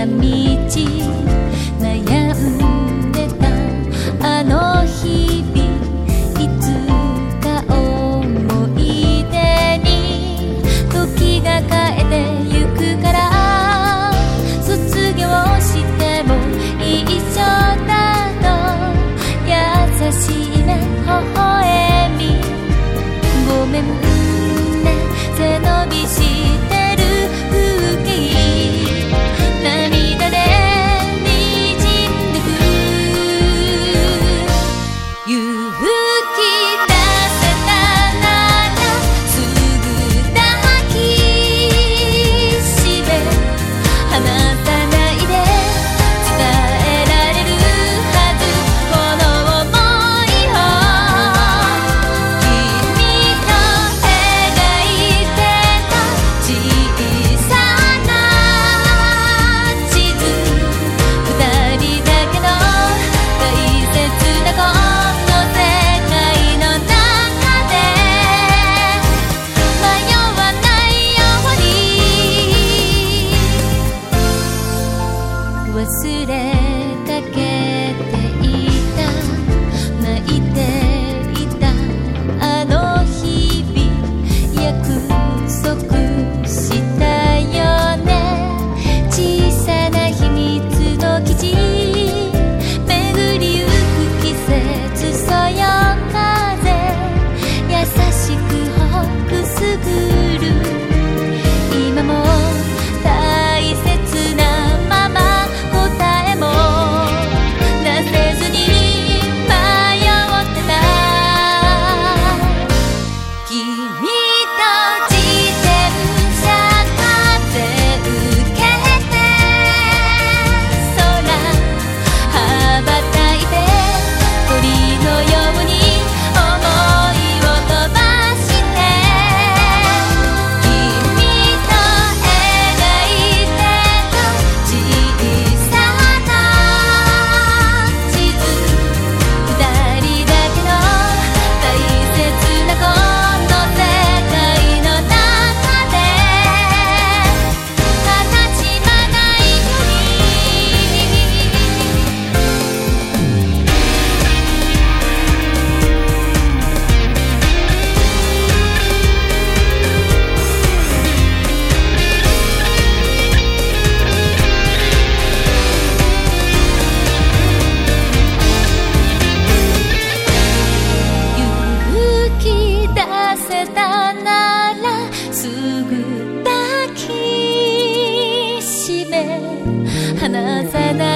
的秘境。忘れたけど離さない